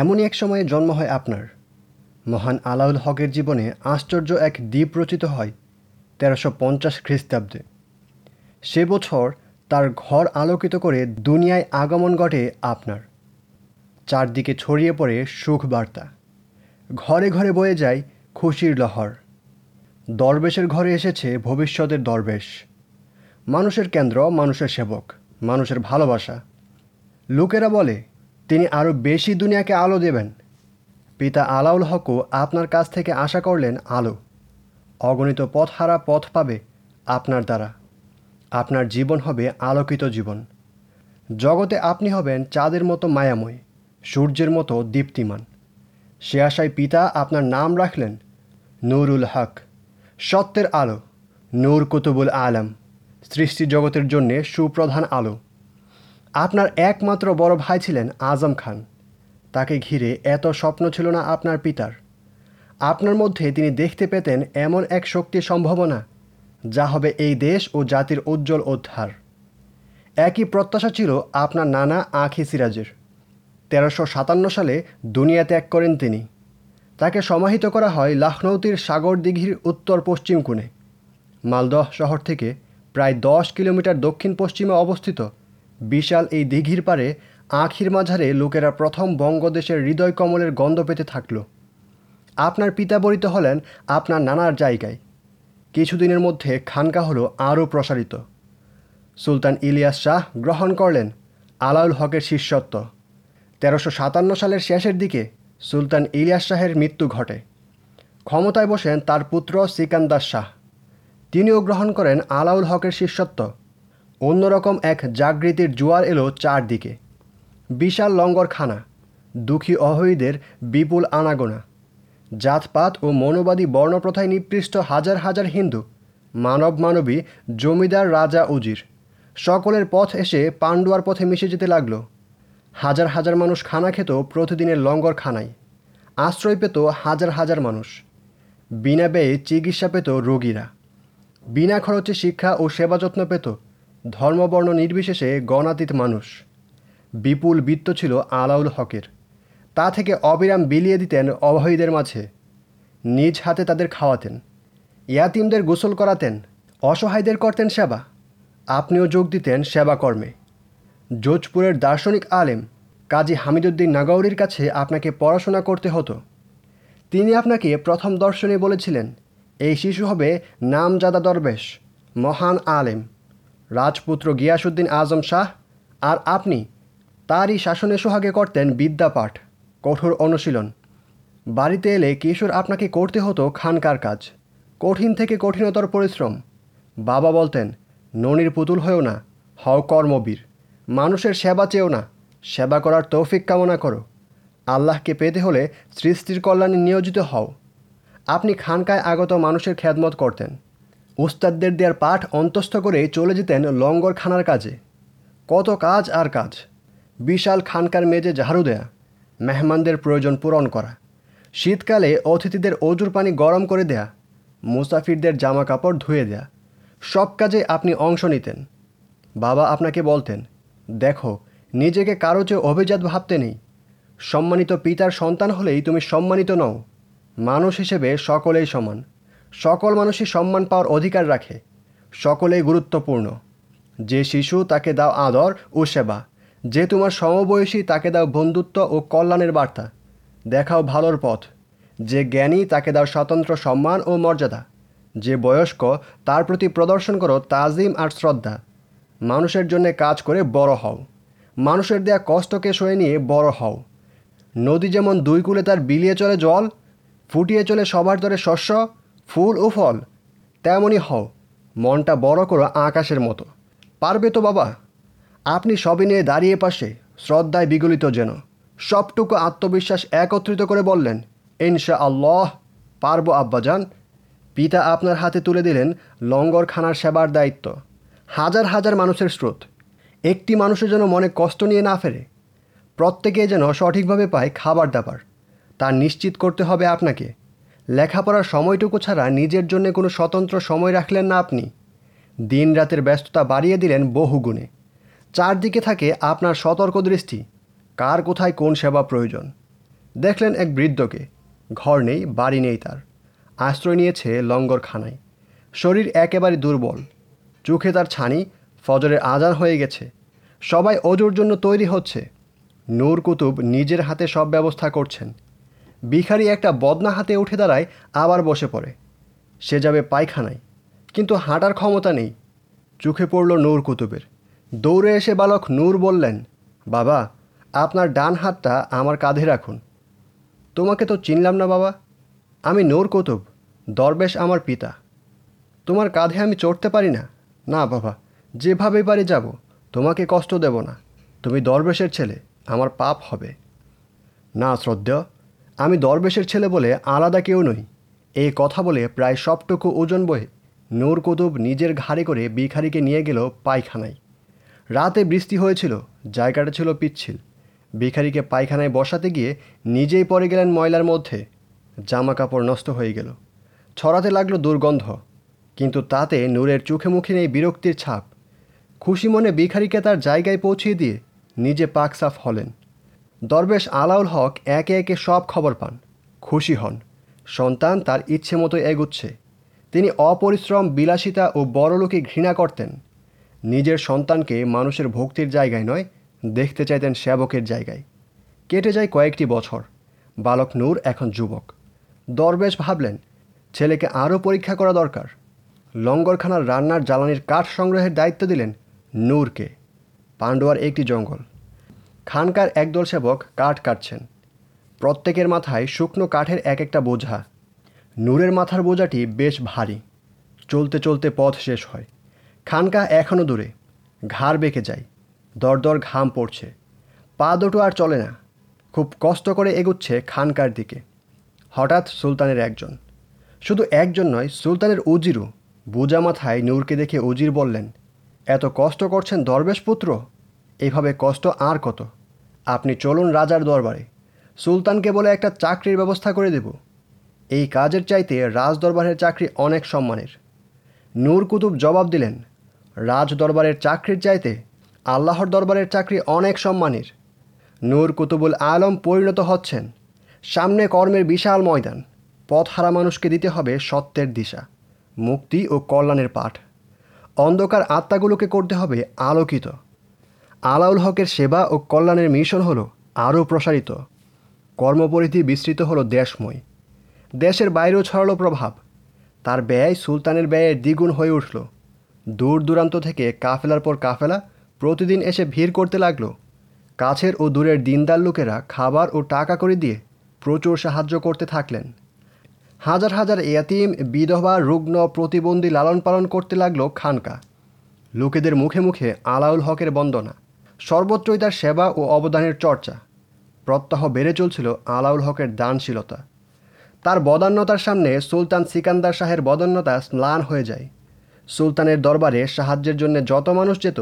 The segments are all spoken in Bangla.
এমনই এক সময়ে জন্ম হয় আপনার। মহান আলাউল হকের জীবনে আশ্চর্য এক দ্বীপ রচিত হয় তেরোশো পঞ্চাশ খ্রিস্টাব্দে। সে বছর তার ঘর আলোকিত করে দুনিয়ায় আগমন ঘটে আপনার। চারদিকে ছড়িয়ে পড়ে সুখ বার্তা ঘরে ঘরে বয়ে যায় খুশির লহর। দরবেশের ঘরে এসেছে ভবিষ্যতের দরবেশ। মানুষের কেন্দ্র মানুষের সেবক, মানুষের ভালোবাসা। লোকেরা বলে তিনি আরও বেশি দুনিয়াকে আলো দেবেন। পিতা আলাউল হকও আপনার কাছ থেকে আশা করলেন আলো। অগণিত পথহারা পথ পাবে আপনার দ্বারা। আপনার জীবন হবে আলোকিত জীবন। জগতে আপনি হবেন চাঁদের মতো মায়াময়, সূর্যের মতো দীপ্তিমান। সে আশায় পিতা আপনার নাম রাখলেন নুরুল হক। সত্যের আলো, নূর কুতুবুল আলম। সৃষ্টি জগতের জন্যে সুপ্রধান আলো। আপনার একমাত্র বড় ভাই ছিলেন আজম খান। তাকে ঘিরে এত স্বপ্ন ছিল না আপনার পিতার। আপনার মধ্যে তিনি দেখতে পেতেন এমন এক শক্তির সম্ভাবনা, যা হবে এই দেশ ও জাতির উজ্জ্বল উদ্ধার। একই প্রত্যাশা ছিল আপনার নানা আখি সিরাজের। তেরোশো সাতান্ন সালে দুনিয়া ত্যাগ করেন তিনি। তাকে সমাহিত করা হয় লখনৌতির সাগর দিঘির উত্তর পশ্চিম কোণে। মালদহ শহর থেকে প্রায় দশ কিলোমিটার দক্ষিণ পশ্চিমে অবস্থিত বিশাল এই দিঘির পারে আখির মাঝারে লোকেরা প্রথম বঙ্গদেশের হৃদয় কমলের গন্ধ পেতে থাকল। আপনার পিতা বরিত হলেন আপনার নানার জায়গায়। কিছুদিনের মধ্যে খানকা হলো আরও প্রসারিত। সুলতান ইলিয়াস শাহ গ্রহণ করলেন আলাউল হকের শিষ্যত্ব। তেরোশো সাতান্ন সালের শেষের দিকে সুলতান ইলিয়াস শাহের মৃত্যু ঘটে। ক্ষমতায় বসেন তার পুত্র সিকান্দার শাহ। তিনিও গ্রহণ করেন আলাউল হকের শিষ্যত্ব। অন্যরকম এক জাগৃতির জোয়ার এলো চারদিকে। বিশাল লঙ্গরখানা, দুঃখী অহৈদের বিপুল আনাগোনা। জাতপাত ও মনোবাদী বর্ণপ্রথায় নিপৃষ্ট হাজার হাজার হিন্দু মানব মানবী জমিদার রাজা উজির। সকলের পথ এসে পাণ্ডুয়ার পথে মিশে যেতে লাগল। হাজার হাজার মানুষ খানা খেত প্রতিদিনের লঙ্গর খানায় আশ্রয় পেত হাজার হাজার মানুষ। বিনা ব্যয়ে চিকিৎসা পেত রোগীরা। বিনা খরচে শিক্ষা ও সেবা যত্ন পেত ধর্মবর্ণ নির্বিশেষে গণাতীত মানুষ। বিপুল বৃত্ত ছিল আলাউল হকের। তা থেকে অবিরাম বিলিয়ে দিতেন অভাবীদের মাঝে। নিজ হাতে তাদের খাওয়াতেন। ইয়াতিমদের গোসল করাতেন। অসহায়দের করতেন সেবা। আপনিও যোগ দিতেন সেবা কর্মে। যোধপুরের দার্শনিক আলেম কাজী হামিদুদ্দিন নাগৌরির কাছে আপনাকে পড়াশোনা করতে হতো। তিনি আপনাকে প্রথম দর্শনে বলেছিলেন, এই শিশু হবে নামজাদা দরবেশ, মহান আলেম। রাজপুত্র গিয়াসুদ্দিন আজম শাহ আর আপনি তারই শাসনে সোহাগে করতেন বিদ্যাপাঠ, কঠোর অনুশীলন। বাড়িতে এলে কিশোর আপনাকে করতে হতো খানকার কাজ, কঠিন থেকে কঠিনতর পরিশ্রম। বাবা বলতেন, ননির পুতুল হয়েও না, হও কর্মবীর, মানুষের সেবা চেয়েও না, সেবা করার তৌফিক কামনা করো। আল্লাহকে পেতে হলে সৃষ্টির কল্যাণে নিয়োজিত হও। আপনি খানকায় আগত মানুষের খেদমত করতেন। উস্তাদদের দেওয়ার পাঠ অন্তস্থ করে চলে যেতেন লঙ্গর খানার কাজে। কত কাজ আর কাজ। বিশাল খানকার মেজে ঝাড়ু দেয়া, মেহমানদের প্রয়োজন পূরণ করা, শীতকালে অতিথিদের অজুর পানি গরম করে দেয়া, মুসাফিরদের জামা কাপড় ধুয়ে দেয়া, সব কাজে আপনি অংশ নিতেন। বাবা আপনাকে বলতেন, দেখো, নিজেকে কারও চেয়ে অভিজাত ভাবতে নেই। সম্মানিত পিতার সন্তান হলেই তুমি সম্মানিত নও। মানুষ হিসেবে সকলেই সমান। সকল মানুষই সম্মান পাওয়ার অধিকার রাখে। সকলেই গুরুত্বপূর্ণ। যে শিশু, তাকে দাও আদর ও সেবা। যে তোমার সমবয়সী, তাকে দাও বন্ধুত্ব ও কল্যাণের বার্তা। দেখাও ভালোর পথ। যে জ্ঞানী, তাকে দাও স্বতন্ত্র সম্মান ও মর্যাদা। যে বয়স্ক, তার প্রতি প্রদর্শন করো তাজিম আর শ্রদ্ধা। মানুষের জন্য কাজ করে বড় হও। মানুষের দেয়া কষ্টকে সয়ে নিয়ে বড় হও। নদী যেমন দুই কূলে তার বিলিয়ে চলে জল, ফুটিয়ে চলে সবার দরে শস্য ফুল ও ফল, তেমনই হও, মনটা বড় করো আকাশের মতো। পারবে তো বাবা? আপনি সবই নিয়ে দাঁড়িয়ে পাশে, শ্রদ্ধায় বিগলিত যেন। সবটুকু আত্মবিশ্বাস একত্রিত করে বললেন ইনশা আল্লাহ পারব আব্বাজান। পিতা আপনার হাতে তুলে দিলেন লঙ্গর খানার সেবার দায়িত্ব। হাজার হাজার মানুষের স্রোত। একটি মানুষের যেন মনে কষ্ট নিয়ে না ফেরে। প্রত্যেকে যেন সঠিকভাবে পায় খাবার দাবার। তা নিশ্চিত করতে হবে আপনাকে। লেখাপড়ার সময়টুকু ছাড়া নিজের জন্য কোনো স্বতন্ত্র সময় রাখলেন না আপনি। দিন রাতের ব্যস্ততা বাড়িয়ে দিলেন বহুগুণে চারদিকে থাকে আপনার সতর্ক দৃষ্টি কার কোথায় কোন সেবা প্রয়োজন। দেখলেন এক বৃদ্ধকে, ঘর নেই, বাড়ি নেই তার। আশ্রয় নিয়েছে লঙ্গরখানায়। শরীর একেবারে দুর্বল। চোখে তার ছানি, ফজরের আজান হয়ে গেছে। সবাই অজুর জন্য তৈরি হচ্ছে। নূর কুতুব নিজের হাতে সব ব্যবস্থা করছেন। ভিখারি একটা বদনা হাতে উঠে দাঁড়ায়, আবার বসে পড়ে। সে যাবে পায়খানায়, কিন্তু হাঁটার ক্ষমতা নেই। চোখে পড়ল নূর কুতুবের। দৌড়ে এসে বালক নূর বললেন, বাবা, আপনার ডান হাতটা আমার কাঁধে রাখুন। তোমাকে তো চিনলাম না বাবা। আমি নূর কুতুব, দরবেশ আমার পিতা। তোমার কাঁধে আমি চড়তে পারি না। না বাবা, যেভাবে পারি যাব, তোমাকে কষ্ট দেব না। তুমি দরবেশের ছেলে, আমার পাপ হবে। না শ্রদ্ধেয় আমি দরবেশের ছেলে বলে আলাদা কেউ নই। এই কথা বলে প্রায় সবটুকু ওজন বয়ে নূর কুতুব নিজের ঘাড়ে করে বিখারিকে নিয়ে গেল পায়খানায়। রাতে বৃষ্টি হয়েছিল, জায়গাটা ছিল পিচ্ছিল। বিখারিকে পায়খানায় বসাতে গিয়ে নিজেই পড়ে গেলেন ময়লার মধ্যে। জামা কাপড় নষ্ট হয়ে গেল। ছড়াতে লাগল দুর্গন্ধ। কিন্তু তাতে নূরের চোখে মুখে নেই বিরক্তির ছাপ। খুশি মনে বিখারিকে তার জায়গায় পৌঁছিয়ে দিয়ে নিজে পাক সাফ হলেন। দরবেশ আলাউল হক একে একে সব খবর পান, খুশি হন। সন্তান তার ইচ্ছে মতো এগুচ্ছে। তিনি অপরিশ্রম, বিলাসিতা ও বড়লোকে ঘৃণা করতেন। নিজের সন্তানকে মানুষের ভক্তির জায়গায় নয়, দেখতে চাইতেন সেবকের জায়গায়। কেটে যায় কয়েকটি বছর। বালক নূর এখন যুবক। দরবেশ ভাবলেন, ছেলেকে আরও পরীক্ষা করা দরকার। লঙ্গরখানার রান্নার জ্বালানির কাঠ সংগ্রহের দায়িত্ব দিলেন নূরকে। পান্ডুয়ার একটি জঙ্গল। খানকার একদল সেবক কাঠ কাটছেন। প্রত্যেকের মাথায় শুকনো কাঠের এক একটা বোঝা। নূরের মাথার বোঝাটি বেশ ভারী। চলতে চলতে পথ শেষ হয়। খানকা এখনও দূরে। ঘাড় বেঁকে যায়। দরদর ঘাম পড়ছে। পা দুটো আর চলে না। খুব কষ্ট করে এগুচ্ছে খানকার দিকে। হঠাৎ সুলতানের একজন। শুধু একজন নয়, সুলতানের উজিরও। বোঝা মাথায় নূরকে দেখে উজির বললেন, এত কষ্ট করছেন দরবেশ পুত্র? এইভাবে কষ্ট আর কত? আপনি চলুন রাজার দরবারে। সুলতানকে বলে একটা চাকরির ব্যবস্থা করে দেব। এই কাজের চাইতে রাজ দরবারের চাকরি অনেক সম্মানের। নূর কুতুব জবাব দিলেন রাজ দরবারের চাকরির চাইতে আল্লাহর দরবারের চাকরি অনেক সম্মানের। নূর কুতুবুল আলম পরিণত হচ্ছেন। সামনে কর্মের বিশাল ময়দান। পথ হারা মানুষকে দিতে হবে সত্যের দিশা, মুক্তি ও কল্যাণের পাঠ। অন্ধকার আত্মাগুলোকে করতে হবে আলোকিত। আলাউল হকের সেবা ও কল্যাণের মিশন হলো আরও প্রসারিত। কর্মপরিধি বিস্তৃত হলো দেশময়। দেশের বাইরেও ছড়ালো প্রভাব। তার ব্যয় সুলতানের ব্যয়ের দ্বিগুণ হয়ে উঠল। দূর দূরান্ত থেকে কাফেলার পর কাফেলা প্রতিদিন এসে ভিড় করতে লাগল। কাছের ও দূরের দিনদার লোকেরা খাবার ও টাকা করে দিয়ে প্রচুর সাহায্য করতে থাকলেন। হাজার হাজার এয়াতিম বিধবা, রুগ্ন প্রতিবন্ধী লালন পালন করতে লাগল খানকা। লোকেদের মুখে মুখে আলাউল হকের বন্দনা। সর্বত্রই তার সেবা ও অবদানের চর্চা। প্রত্যহ বেড়ে চলছিল আলাউল হকের দানশীলতা। তার বদান্যতার সামনে সুলতান সিকান্দার শাহের বদান্যতা স্নান হয়ে যায়। সুলতানের দরবারে সাহায্যের জন্য যত মানুষ যেত,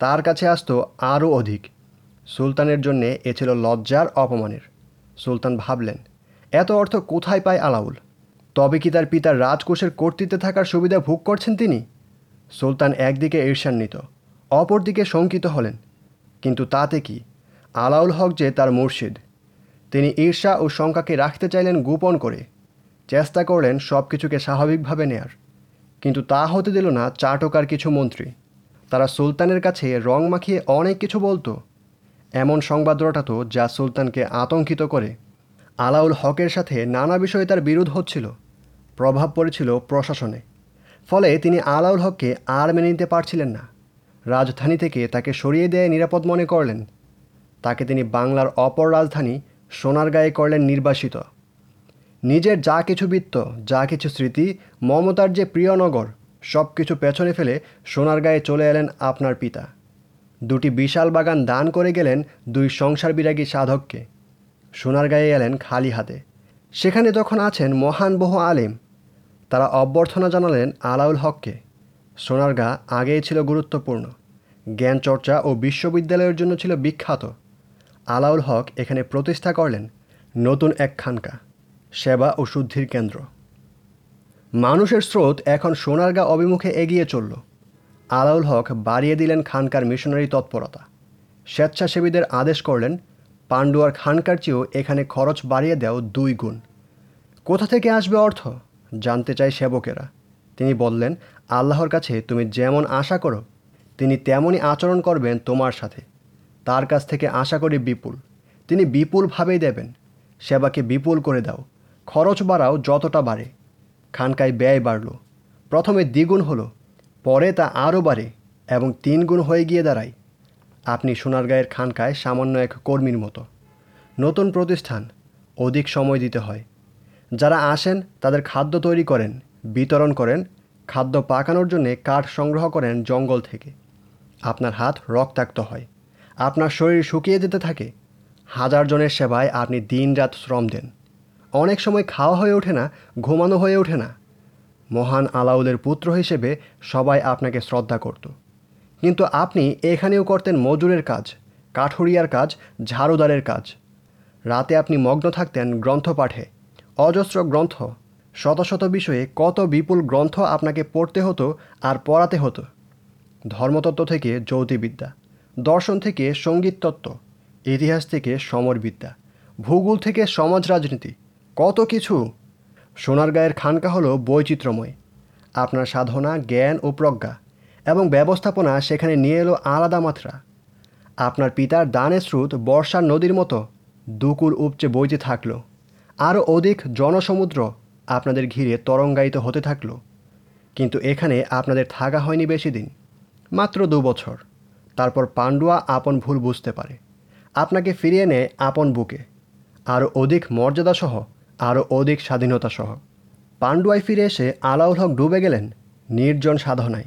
তার কাছে আসত আরও অধিক। সুলতানের জন্যে এ ছিল লজ্জার অপমানের। সুলতান ভাবলেন, এত অর্থ কোথায় পায় আলাউল? তবে কি তার পিতার রাজকোষের কর্তৃত্বে থাকার সুবিধা ভোগ করছেন তিনি? সুলতান একদিকে ঈর্ষান্বিত, অপরদিকে শঙ্কিত হলেন। কিন্তু তাতে কি? আলাউল হক যে তার মুর্শিদ। তিনি ঈর্ষা ও শঙ্কাকে রাখতে চাইলেন গোপন করে। চেষ্টা করলেন সব কিছুকে স্বাভাবিকভাবে নেয়ার। কিন্তু তা হতে দিল না চাটকার কিছু মন্ত্রী। তারা সুলতানের কাছে রং মাখিয়ে অনেক কিছু বলতো। এমন সংবাদ রটাতো যা সুলতানকে আতঙ্কিত করে। আলাউল হকের সাথে নানা বিষয়ে তার বিরোধ হচ্ছিল। প্রভাব পড়েছিল প্রশাসনে। ফলে তিনি আলাউল হককে আর মেনে নিতে পারছিলেন না। রাজধানী থেকে তাকে সরিয়ে দেয় নিরাপদ মনে করলেন। তাকে তিনি বাংলার অপর রাজধানী সোনারগাঁয়ে করলেন নির্বাসিত। নিজের যা কিছু বৃত্ত, যা কিছু স্মৃতি, মমতার যে প্রিয় নগর সব কিছু পেছনে ফেলে সোনারগাঁয়ে চলে এলেন আপনার পিতা। দুটি বিশাল বাগান দান করে গেলেন দুই সংসার বিরাগী সাধককে। সোনারগাঁয়ে এলেন খালি হাতে। সেখানে তখন আছেন মহান বহু আলেম। তারা অভ্যর্থনা জানালেন আলাউল হককে। সোনারগাঁ আগেই ছিল গুরুত্বপূর্ণ। জ্ঞান চর্চা ও বিশ্ববিদ্যালয়ের জন্য ছিল বিখ্যাত। আলাউল হক এখানে প্রতিষ্ঠা করলেন নতুন এক খানকা সেবা ও শুদ্ধির কেন্দ্র। মানুষের স্রোত এখন সোনারগাঁ অভিমুখে এগিয়ে চলল। আলাউল হক বাড়িয়ে দিলেন খানকার মিশনারি তৎপরতা। স্বেচ্ছাসেবীদের আদেশ করলেন পান্ডুয়ার খানকার চেয়েও এখানে খরচ বাড়িয়ে দাও দুই গুণ। কোথা থেকে আসবে অর্থ? জানতে চায় সেবকেরা। তিনি বললেন, আল্লাহর কাছে তুমি যেমন আশা করো, তিনি তেমনই আচরণ করবেন তোমার সাথে। তার কাছ থেকে আশা করি বিপুল। তিনি বিপুলভাবেই দেবেন। সেবাকে বিপুল করে দাও। খরচ বাড়াও যতটা বাড়ে। খানকায় ব্যয় বাড়ল। প্রথমে দ্বিগুণ হলো, পরে তা আরও বাড়ে এবং তিন গুণ হয়ে গিয়ে দাঁড়ায়। আপনি সোনারগাঁয়ের খানকায় সামান্য এক কর্মীর মতো। নতুন প্রতিষ্ঠান, অধিক সময় দিতে হয়। যারা আসেন, তাদের খাদ্য তৈরি করেন। বিতরণ করেন, খাদ্য পাকানোর জন্যে কাঠ সংগ্রহ করেন জঙ্গল থেকে। আপনার হাত রক্তাক্ত হয়, আপনার শরীর শুকিয়ে যেতে থাকে। হাজার জনের সেবায় আপনি দিনরাত শ্রম দেন। অনেক সময় খাওয়া হয়ে ওঠে না, ঘুমানো হয়ে ওঠে না। মহান আলাউলের পুত্র হিসেবে সবাই আপনাকে শ্রদ্ধা করত। কিন্তু আপনি এখানেও করতেন মজুরের কাজ, কাঠুরিয়ার কাজ, ঝাড়ুদারের কাজ। রাতে আপনি মগ্ন থাকতেন গ্রন্থ পাঠে অজস্র গ্রন্থ শত শত বিষয়ে কত বিপুল গ্রন্থ আপনাকে পড়তে হতো আর পড়াতে হতো? ধর্মতত্ত্ব থেকে জ্যোতির্বিদ্যা, দর্শন থেকে সঙ্গীততত্ত্ব, ইতিহাস থেকে সমরবিদ্যা, ভূগোল থেকে সমাজ রাজনীতি, কত কিছু? সোনারগাঁয়ের খানকা হলো বৈচিত্র্যময়। আপনার সাধনা, জ্ঞান ও প্রজ্ঞা এবং ব্যবস্থাপনা সেখানে নিয়ে এলো আলাদা মাত্রা। আপনার পিতার দানের স্রোত বর্ষার নদীর মতো দুকুর উপচে বইতে থাকল। আরও অধিক জনসমুদ্র আপনাদের ঘিরে তরঙ্গায়িত হতে থাকল। কিন্তু এখানে আপনাদের থাকা হয়নি বেশি দিন, মাত্র দু বছর। তারপর পাণ্ডুয়া আপন ভুল বুঝতে পারে। আপনাকে ফিরিয়ে নেয় আপন বুকে। আরও অধিক মর্যাদাসহ, আরও অধিক স্বাধীনতাসহ। পাণ্ডুয়ায় ফিরে এসে আলাউল হক ডুবে গেলেন নির্জন সাধনায়।